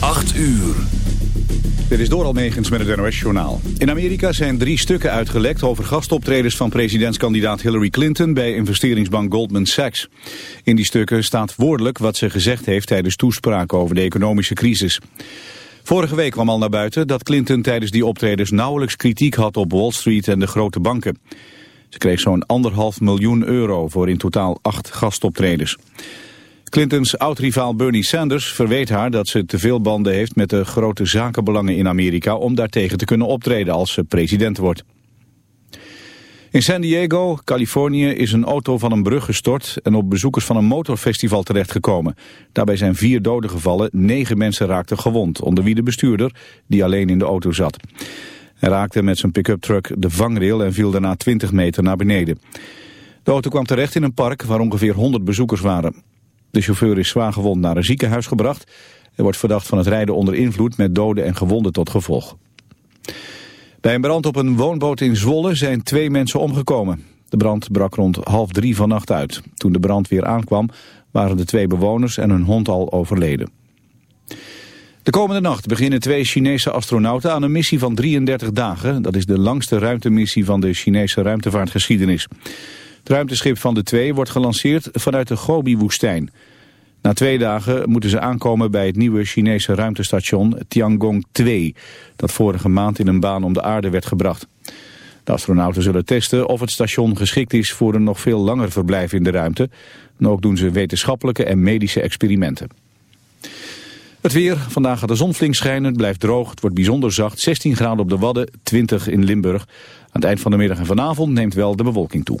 8 uur. Dit is door Almegens met het NOS-journaal. In Amerika zijn drie stukken uitgelekt over gastoptreders van presidentskandidaat Hillary Clinton bij investeringsbank Goldman Sachs. In die stukken staat woordelijk wat ze gezegd heeft tijdens toespraken over de economische crisis. Vorige week kwam al naar buiten dat Clinton tijdens die optredens nauwelijks kritiek had op Wall Street en de grote banken. Ze kreeg zo'n anderhalf miljoen euro voor in totaal acht gastoptreders. Clintons oud-rivaal Bernie Sanders verweet haar dat ze te veel banden heeft met de grote zakenbelangen in Amerika om daartegen te kunnen optreden als ze president wordt. In San Diego, Californië, is een auto van een brug gestort en op bezoekers van een motorfestival terechtgekomen. Daarbij zijn vier doden gevallen, negen mensen raakten gewond, onder wie de bestuurder die alleen in de auto zat. Hij raakte met zijn pick-up truck de vangrail en viel daarna 20 meter naar beneden. De auto kwam terecht in een park waar ongeveer 100 bezoekers waren. De chauffeur is zwaar gewond naar een ziekenhuis gebracht. Hij wordt verdacht van het rijden onder invloed met doden en gewonden tot gevolg. Bij een brand op een woonboot in Zwolle zijn twee mensen omgekomen. De brand brak rond half drie vannacht uit. Toen de brand weer aankwam waren de twee bewoners en hun hond al overleden. De komende nacht beginnen twee Chinese astronauten aan een missie van 33 dagen. Dat is de langste ruimtemissie van de Chinese ruimtevaartgeschiedenis. Het ruimteschip van de twee wordt gelanceerd vanuit de Gobi-woestijn. Na twee dagen moeten ze aankomen bij het nieuwe Chinese ruimtestation Tiangong-2... dat vorige maand in een baan om de aarde werd gebracht. De astronauten zullen testen of het station geschikt is voor een nog veel langer verblijf in de ruimte. Ook doen ze wetenschappelijke en medische experimenten. Het weer. Vandaag gaat de zon flink schijnen. Het blijft droog. Het wordt bijzonder zacht. 16 graden op de Wadden, 20 in Limburg. Aan het eind van de middag en vanavond neemt wel de bewolking toe.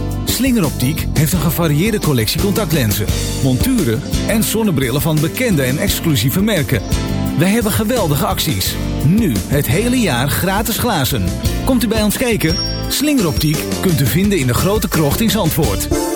Slingeroptiek heeft een gevarieerde collectie contactlenzen, monturen en zonnebrillen van bekende en exclusieve merken. Wij hebben geweldige acties. Nu het hele jaar gratis glazen. Komt u bij ons kijken? Slingeroptiek kunt u vinden in de grote krocht in Zandvoort.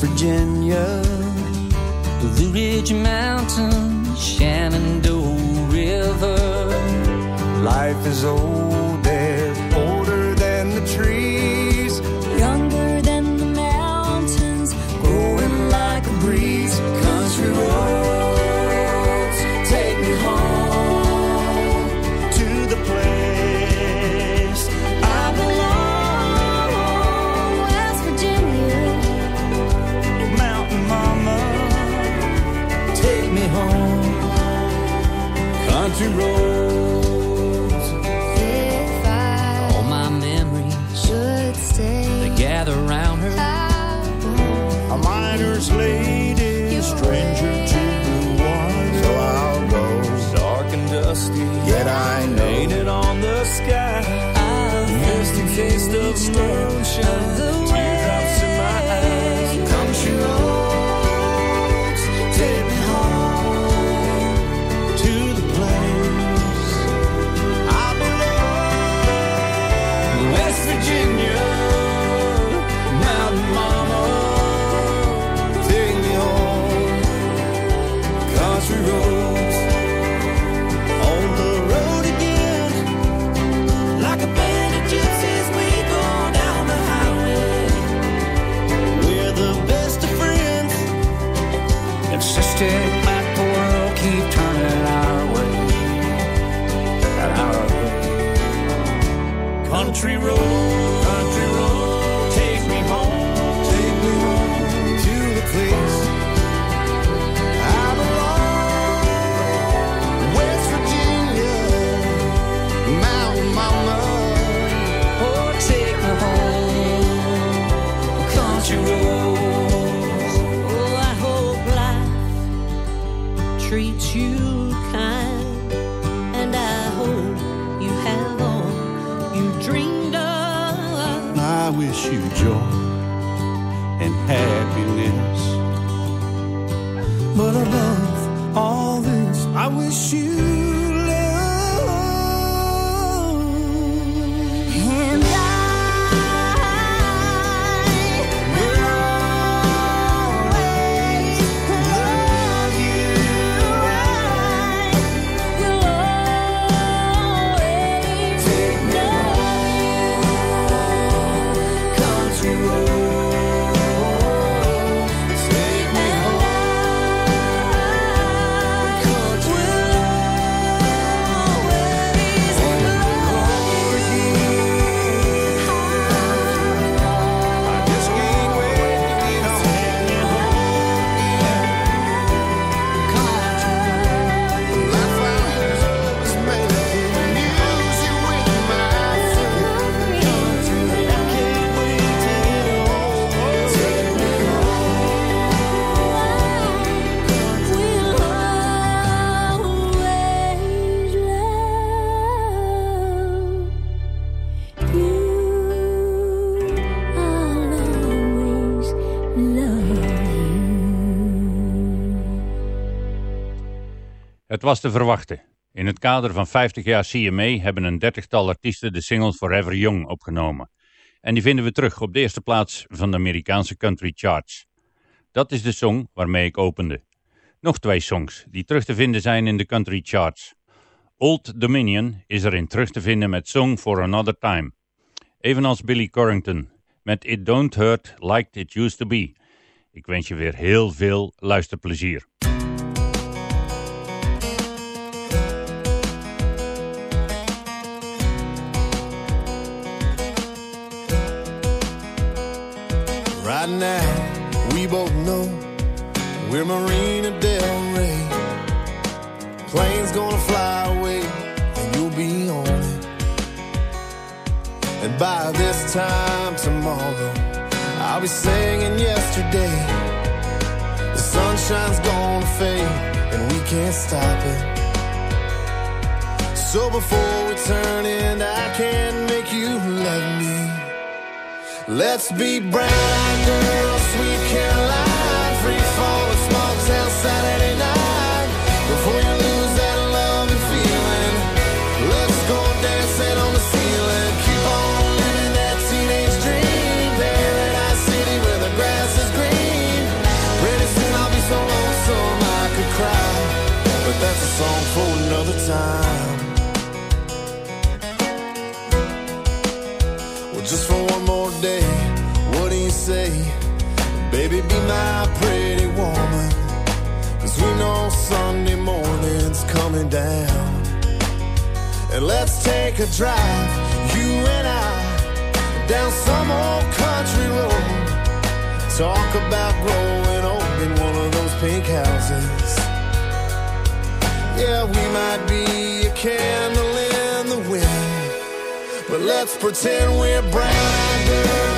Virginia, Blue Ridge Mountains, Shenandoah River. life is older, Country roads, was te verwachten. In het kader van 50 jaar CMA hebben een dertigtal artiesten de single Forever Young opgenomen. En die vinden we terug op de eerste plaats van de Amerikaanse country charts. Dat is de song waarmee ik opende. Nog twee songs die terug te vinden zijn in de country charts. Old Dominion is erin terug te vinden met Song for Another Time. Evenals Billy Corrington met It Don't Hurt Like It Used To Be. Ik wens je weer heel veel luisterplezier. Now, we both know we're Marina Del Rey. Plane's gonna fly away, and you'll be on it. And by this time tomorrow, I'll be singing yesterday. The sunshine's gonna fade, and we can't stop it. So before we turn in, I can't make you love me. Let's be brown girls, sweet Caroline, free fall, small town Saturday night. Before you lose that love and feeling, let's go dancing on the ceiling. Keep on living that teenage dream. Paradise City where the grass is green. Pretty soon I'll be so lonesome I could cry, but that's a song for another time. Baby, be my pretty woman. Cause we know Sunday morning's coming down. And let's take a drive, you and I, down some old country road. Talk about growing old in one of those pink houses. Yeah, we might be a candle in the wind. But let's pretend we're brown eyed girls,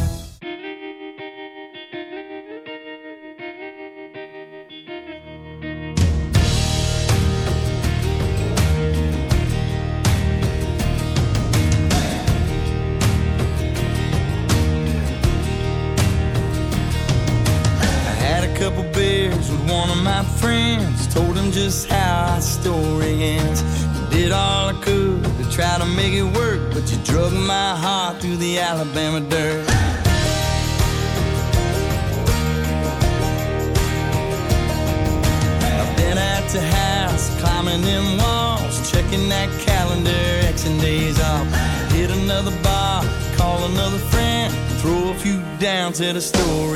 the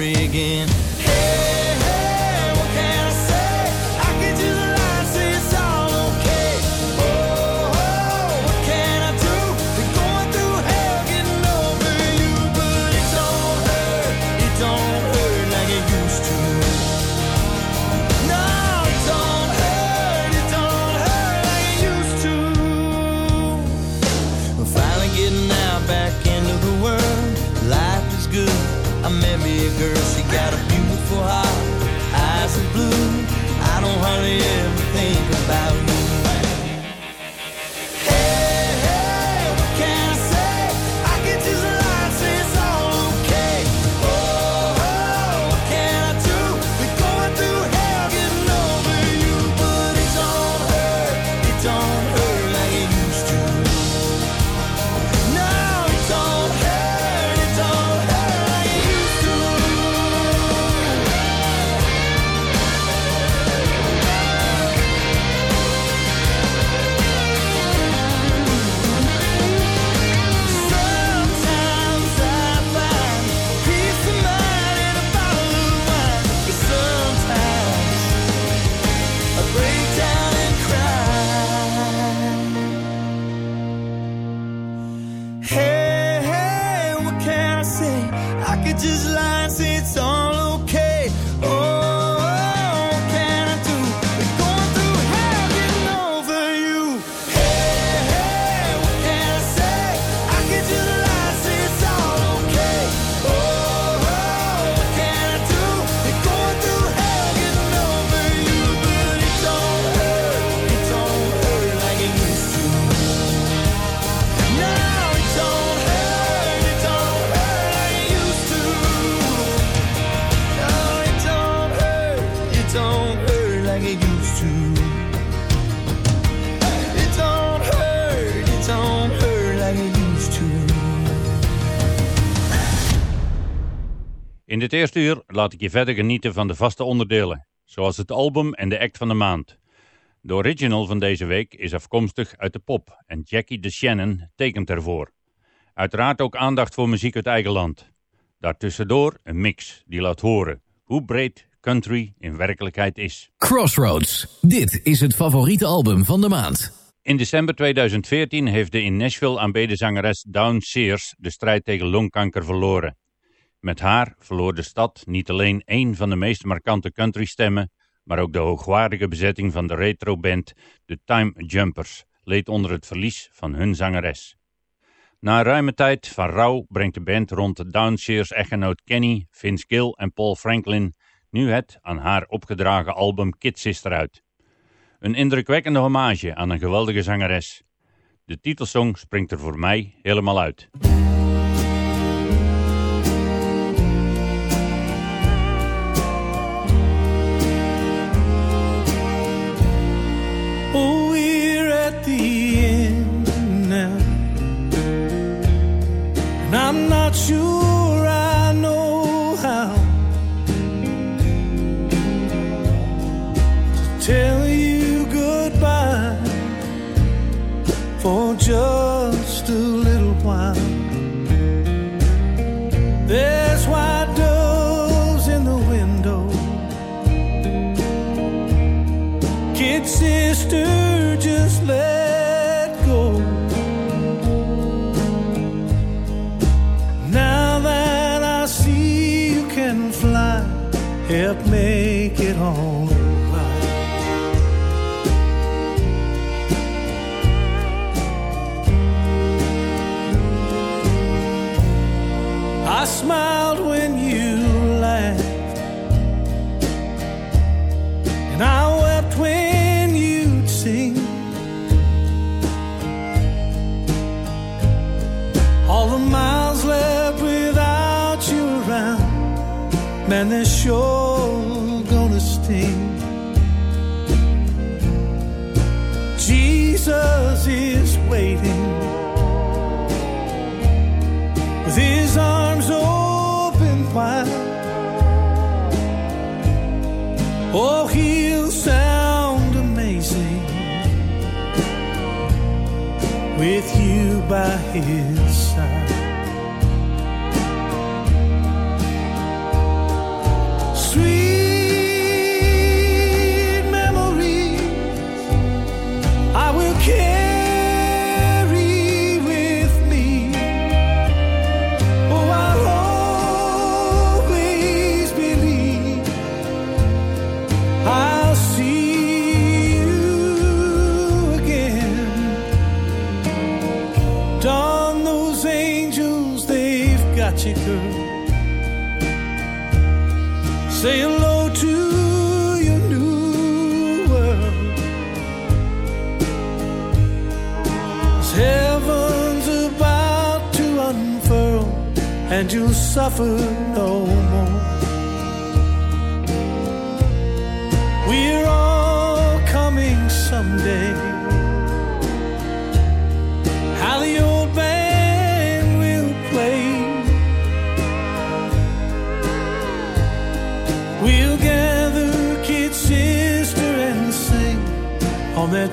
laat ik je verder genieten van de vaste onderdelen, zoals het album en de act van de maand. De original van deze week is afkomstig uit de pop en Jackie de Shannon tekent ervoor. Uiteraard ook aandacht voor muziek uit eigen land. Daartussendoor een mix die laat horen hoe breed country in werkelijkheid is. Crossroads, dit is het favoriete album van de maand. In december 2014 heeft de in Nashville aanbeden zangeres Dawn Sears de strijd tegen longkanker verloren. Met haar verloor de stad niet alleen één van de meest markante countrystemmen, maar ook de hoogwaardige bezetting van de retroband The Time Jumpers leed onder het verlies van hun zangeres. Na een ruime tijd van rouw brengt de band rond de Downshears echtgenoot Kenny, Vince Gill en Paul Franklin nu het aan haar opgedragen album Kid Sister uit. Een indrukwekkende hommage aan een geweldige zangeres. De titelsong springt er voor mij helemaal uit. about you. Man, they're sure gonna sting. Jesus is waiting with his arms open wide. Oh, he'll sound amazing with you by his suffer no more. We're all coming someday. How the old band will play. We'll gather, kid, sister, and sing on that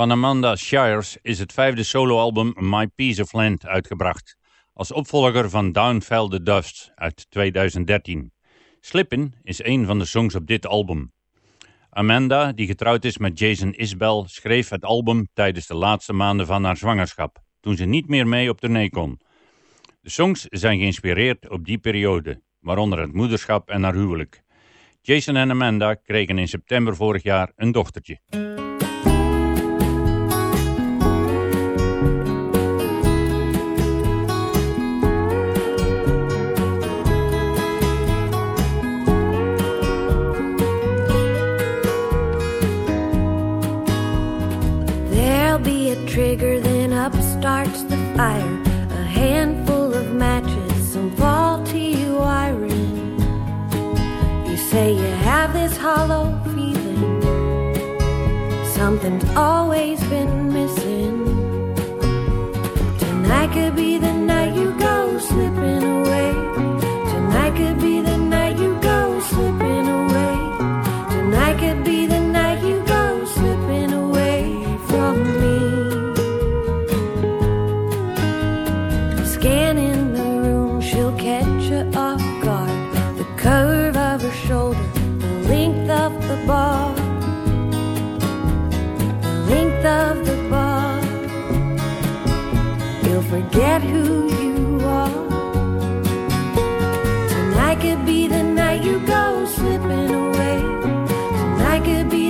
Van Amanda Shires is het vijfde soloalbum My Piece of Land uitgebracht, als opvolger van Down Fell the Dust uit 2013. Slippin' is een van de songs op dit album. Amanda, die getrouwd is met Jason Isbell, schreef het album tijdens de laatste maanden van haar zwangerschap, toen ze niet meer mee op tournee kon. De songs zijn geïnspireerd op die periode, waaronder het moederschap en haar huwelijk. Jason en Amanda kregen in september vorig jaar een dochtertje. Trigger, then up starts the fire. A handful of matches, some faulty wiring. You say you have this hollow feeling. Something's always been missing. Tonight could be the forget who you are. Tonight could be the night you go slipping away. Tonight could be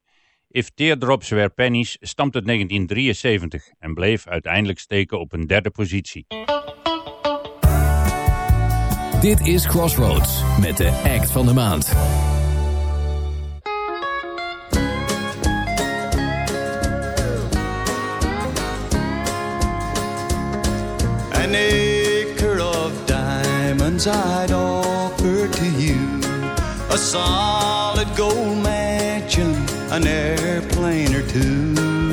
If Teardrops Were Pennies stamt uit 1973 en bleef uiteindelijk steken op een derde positie. Dit is Crossroads met de act van de maand. An acre of diamonds I'd offer to you A solid gold mansion an airplane or two.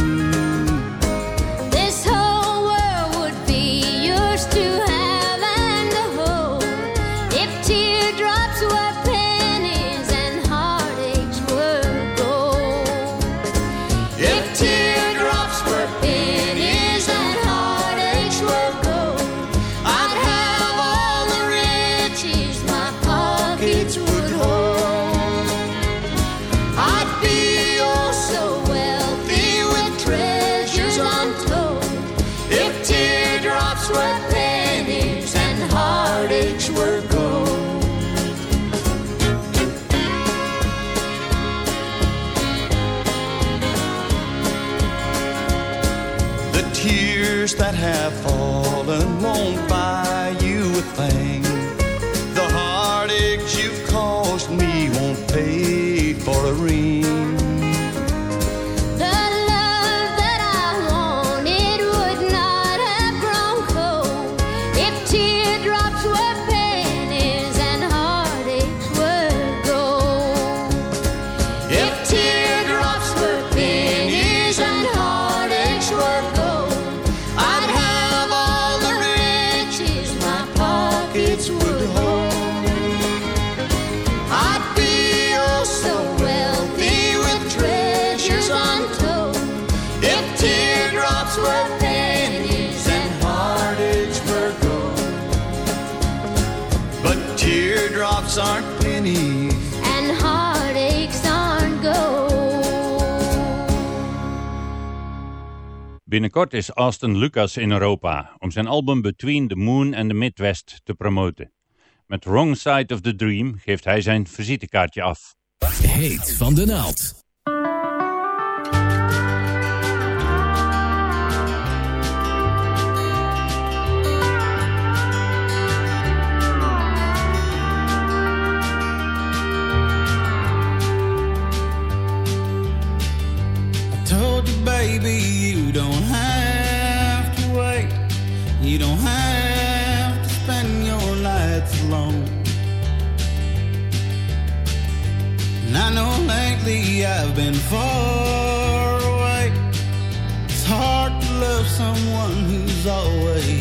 Binnenkort is Austin Lucas in Europa om zijn album Between the Moon and the Midwest te promoten. Met Wrong Side of the Dream geeft hij zijn visitekaartje af. Heet van de naald. baby know lately I've been far away. It's hard to love someone who's always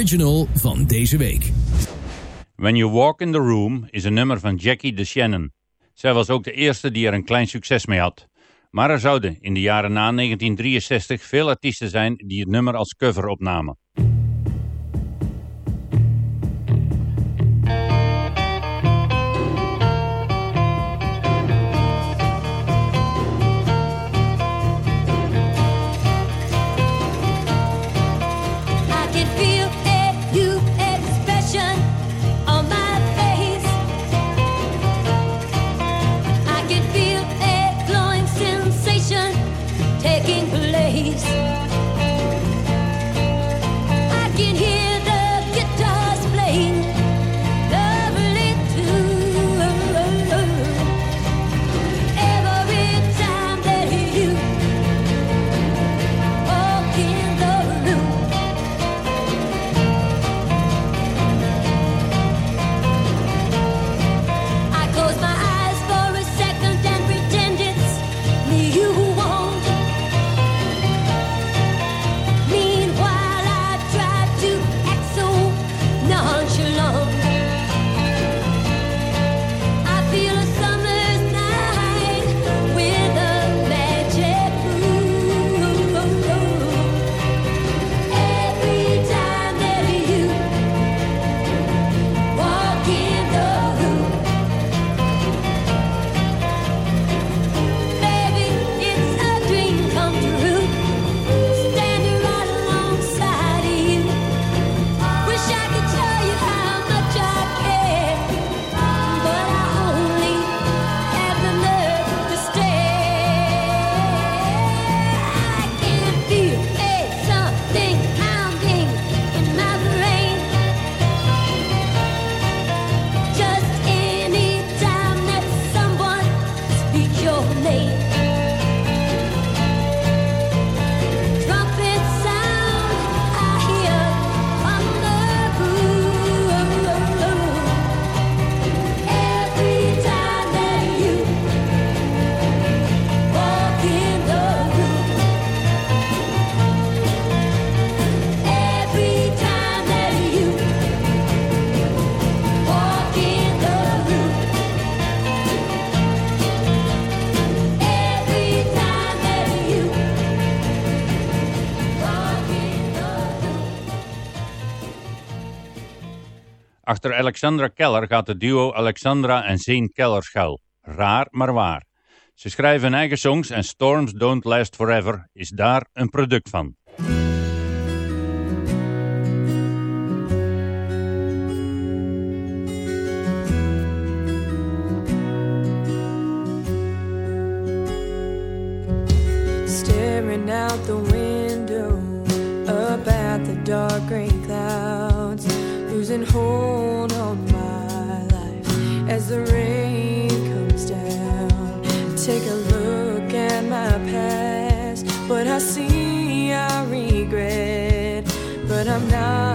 original van deze week. When You Walk in the Room is een nummer van Jackie de Shannon. Zij was ook de eerste die er een klein succes mee had. Maar er zouden in de jaren na 1963 veel artiesten zijn die het nummer als cover opnamen. Alexandra Keller gaat het duo Alexandra en Zane Keller schuil. Raar, maar waar. Ze schrijven hun eigen songs en Storms Don't Last Forever is daar een product van. Staring out the window, at the dark gray clouds, losing life as the rain comes down. Take a look at my past, what I see I regret, but I'm not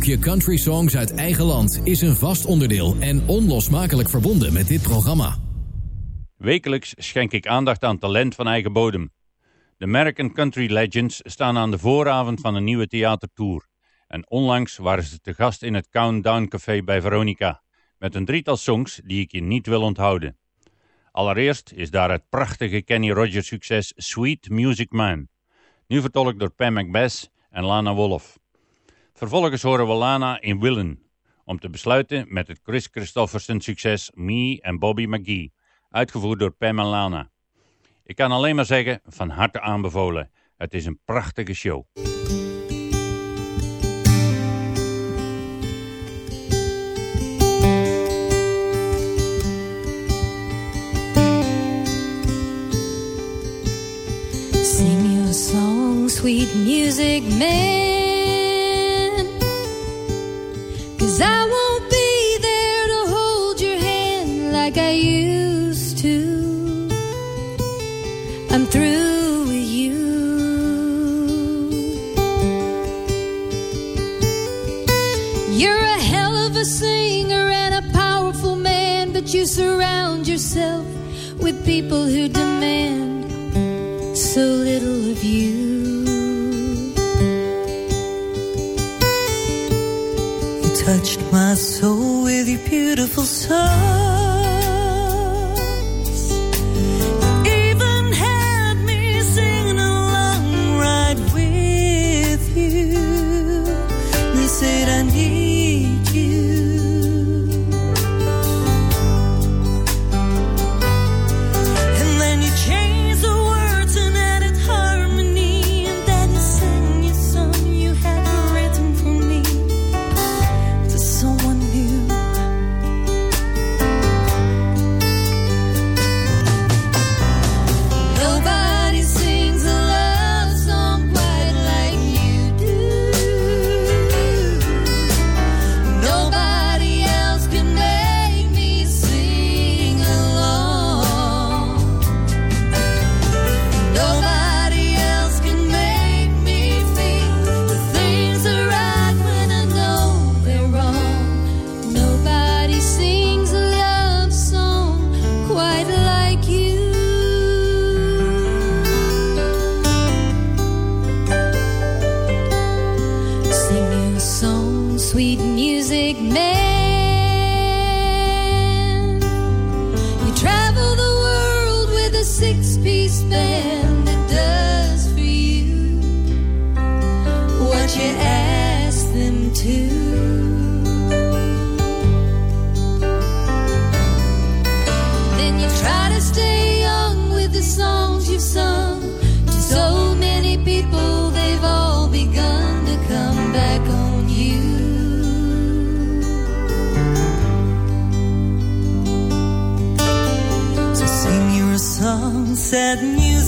Blokje country songs uit eigen land is een vast onderdeel en onlosmakelijk verbonden met dit programma. Wekelijks schenk ik aandacht aan talent van eigen bodem. De American Country Legends staan aan de vooravond van een nieuwe theatertour. En onlangs waren ze te gast in het Countdown Café bij Veronica. Met een drietal songs die ik je niet wil onthouden. Allereerst is daar het prachtige Kenny Rogers succes Sweet Music Man. Nu vertolkt door Pam McBess en Lana Wolf. Vervolgens horen we Lana in Willen. Om te besluiten met het Chris Christofferson succes Me en Bobby McGee. Uitgevoerd door Pam en Lana. Ik kan alleen maar zeggen, van harte aanbevolen. Het is een prachtige show. Sing your song, sweet music man. I won't be there to hold your hand like I used to. I'm through with you. You're a hell of a singer and a powerful man, but you surround yourself with people who demand so little of you. touched my soul with your beautiful soul. said new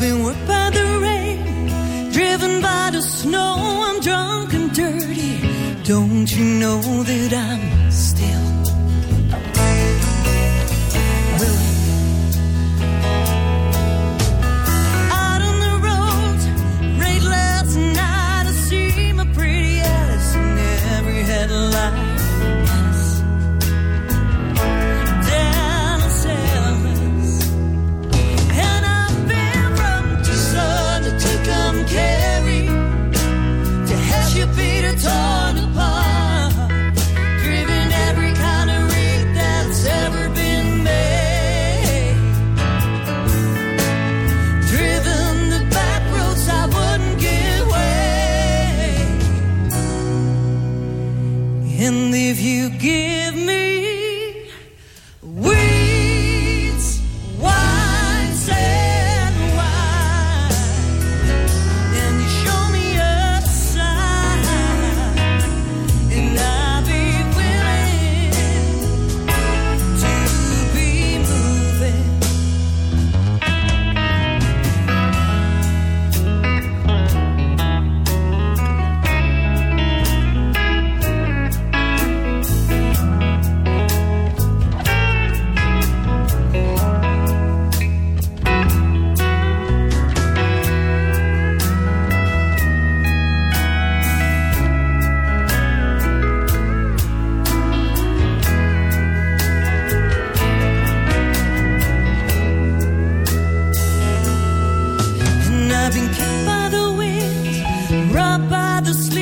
been worked by the rain, driven by the snow. I'm drunk and dirty. Don't you know that I'm to sleep.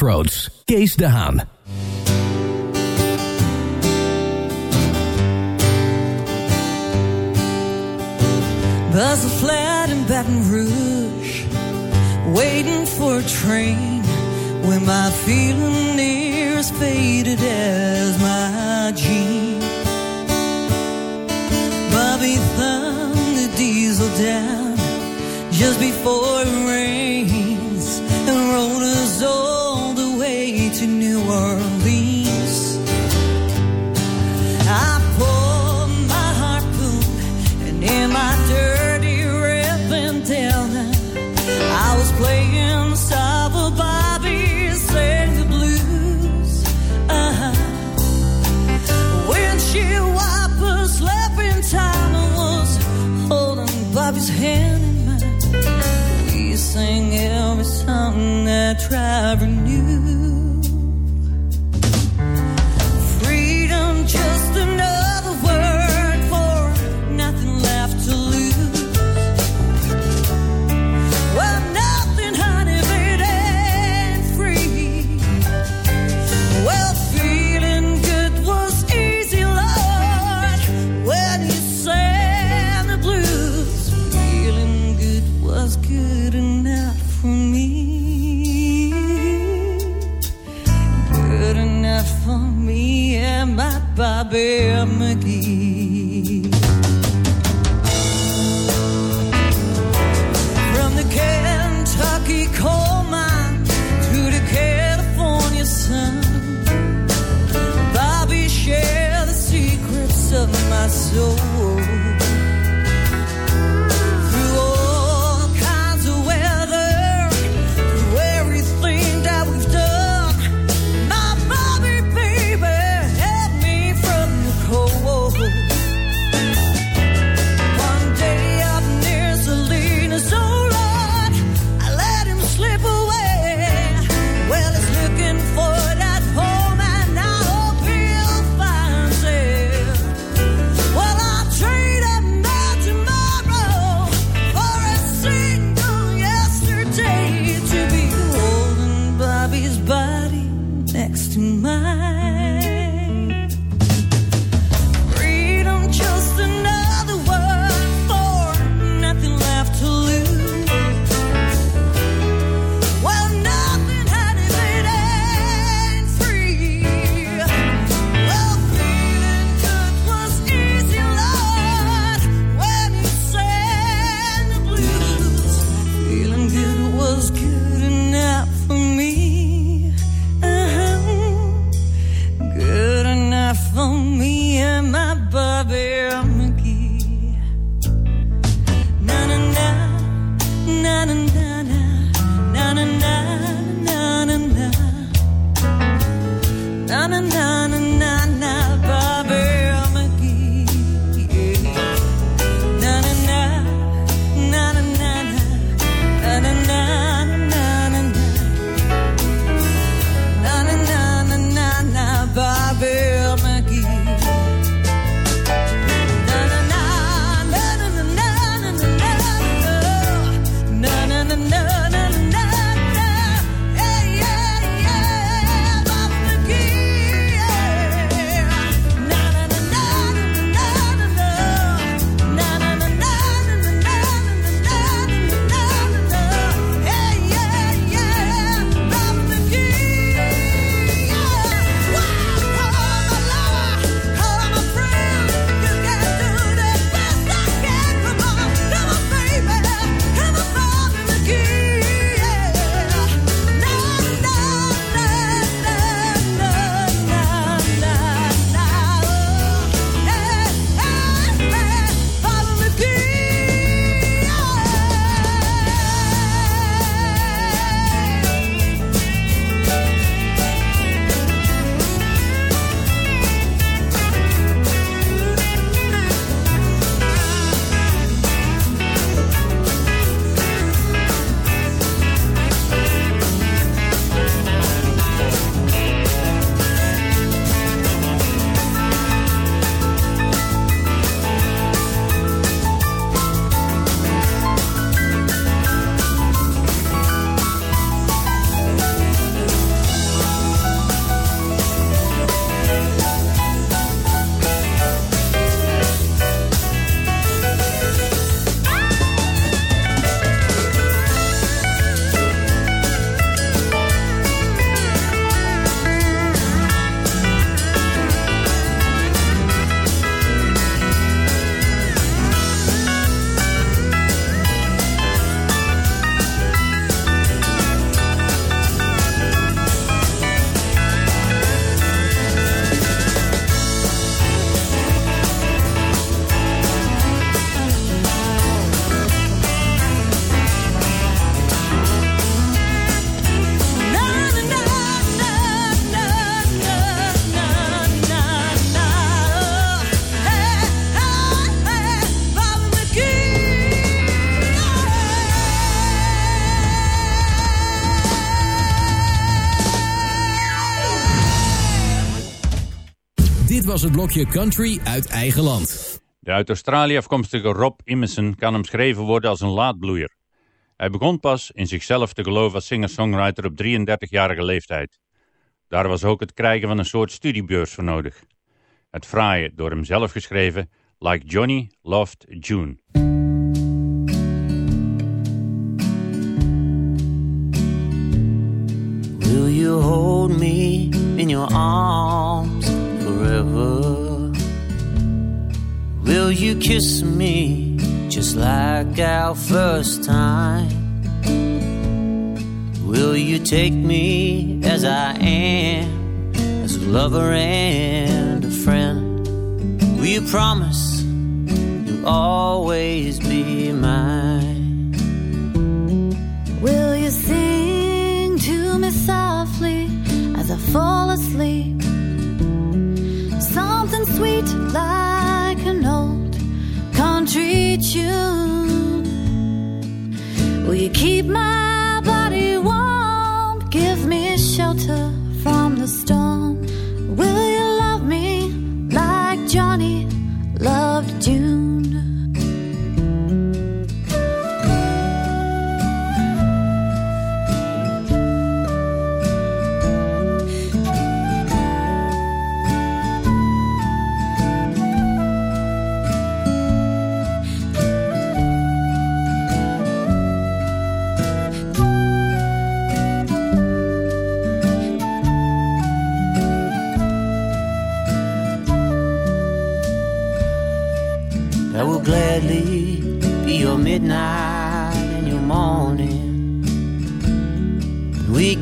Crossroads, Kees de. sing every song I try. Het blokje Country uit eigen land. De uit Australië afkomstige Rob Imeson kan omschreven worden als een laadbloeier. Hij begon pas in zichzelf te geloven als singer-songwriter op 33-jarige leeftijd. Daar was ook het krijgen van een soort studiebeurs voor nodig. Het fraaie, door hem zelf geschreven, Like Johnny Loved June. You kiss me just like our first time? Will you take me as I am, as a lover and a friend? Will you promise you'll always be mine? Will you sing to me softly as I fall asleep? Tune. Will you keep my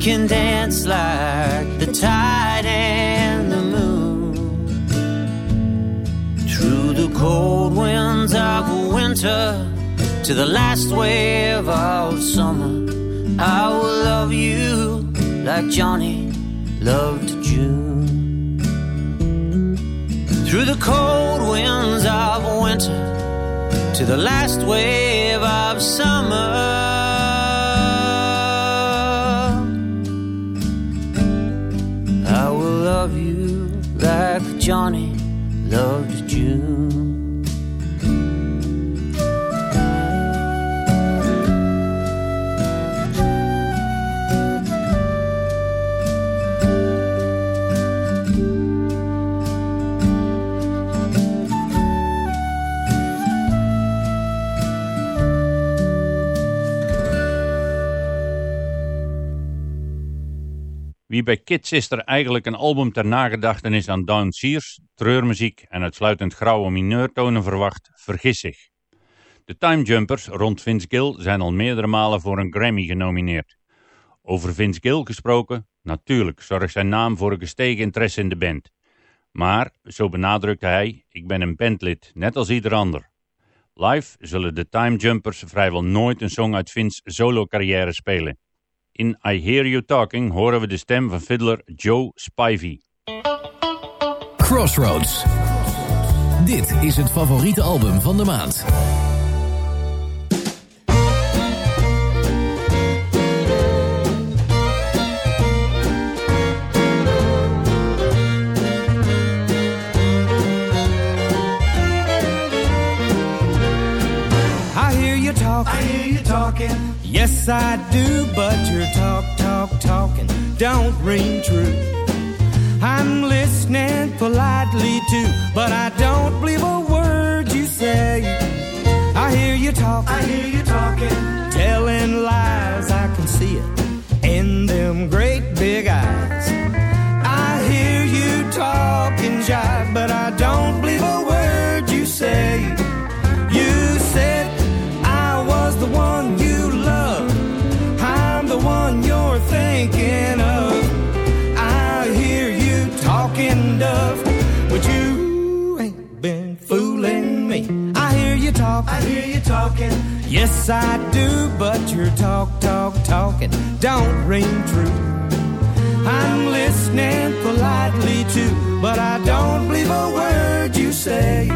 can dance like the tide and the moon through the cold winds of winter to the last wave of summer. I will love you like Johnny loved June. Through the cold winds of winter to the last wave of summer. Johnny loved Wie bij Kids is er eigenlijk een album ter nagedachtenis aan Down Sears, treurmuziek en uitsluitend grauwe mineurtonen verwacht, vergis zich. De Time Jumpers rond Vince Gill zijn al meerdere malen voor een Grammy genomineerd. Over Vince Gill gesproken, natuurlijk zorgt zijn naam voor een gestegen interesse in de band. Maar, zo benadrukte hij, ik ben een bandlid, net als ieder ander. Live zullen de Time Jumpers vrijwel nooit een song uit Vince's solo-carrière spelen. In I Hear You Talking horen we de stem van fiddler Joe Spivey. Crossroads. Dit is het favoriete album van de maand. Talking. I hear you talking. Yes, I do, but your talk, talk, talking don't ring true. I'm listening politely too, but I don't believe a word you say. I hear you talking. I hear you talking. Telling lies, I can see it in them great big eyes. I hear you talking jive, but I don't believe a word you say. I hear you talking. Yes, I do, but your talk, talk, talking don't ring true. I'm listening politely too, but I don't believe a word you say.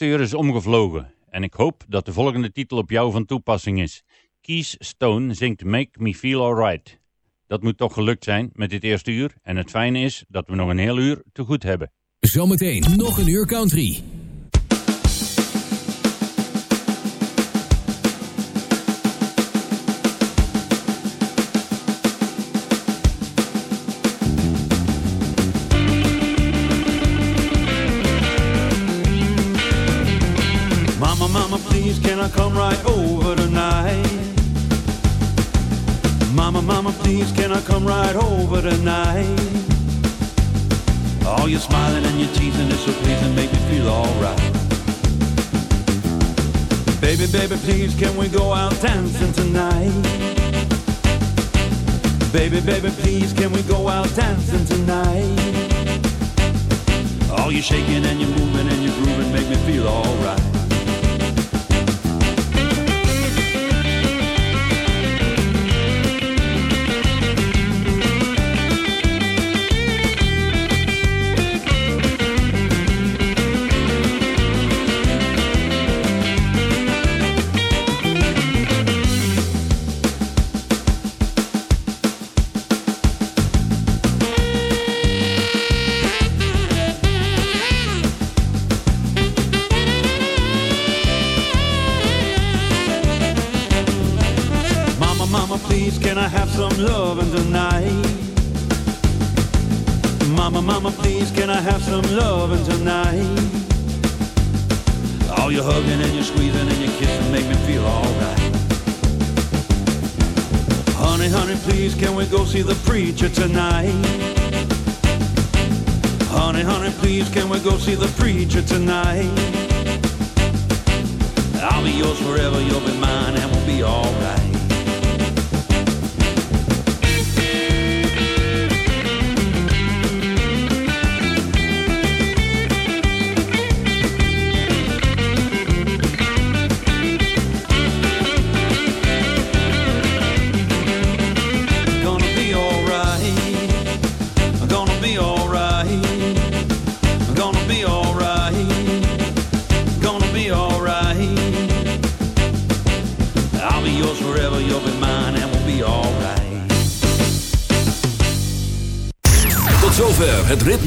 Eerste uur is omgevlogen en ik hoop dat de volgende titel op jou van toepassing is. Keys Stone zingt Make Me Feel Alright. Dat moet toch gelukt zijn met dit eerste uur en het fijne is dat we nog een heel uur te goed hebben. Zometeen nog een uur country. Can I come right over tonight? Mama, mama, please, can I come right over tonight? Oh, you're smiling and you're teasing, it's so pleasing, make me feel alright. Baby, baby, please, can we go out dancing tonight? Baby, baby, please, can we go out dancing tonight? Oh, you're shaking and you're moving and you're grooving, make me feel alright.